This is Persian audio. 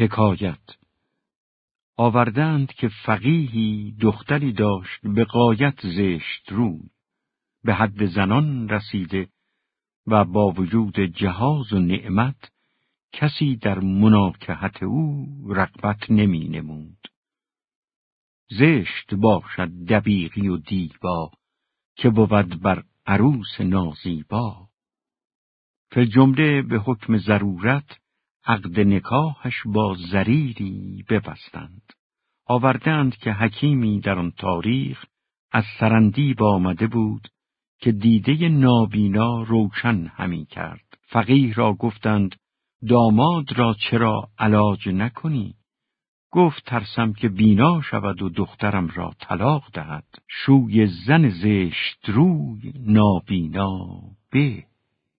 حکایت آوردند که فقیهی دختری داشت به قایت زشت روی به حد زنان رسیده و با وجود جهاز و نعمت کسی در مناکهت او رقبت نمی نمود. زشت باشد دبیقی و دیبا که بود بر عروس نازیبا. فی جمله به حکم ضرورت عقد نکاحش با زریری ببستند. آوردند که حکیمی در آن تاریخ از سرندیب آمده بود که دیده نابینا روشن همی کرد. فقیه را گفتند داماد را چرا علاج نکنی؟ گفت ترسم که بینا شود و دخترم را طلاق دهد. شوی زن زشت روی نابینا به